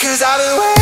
Cause I've been waiting.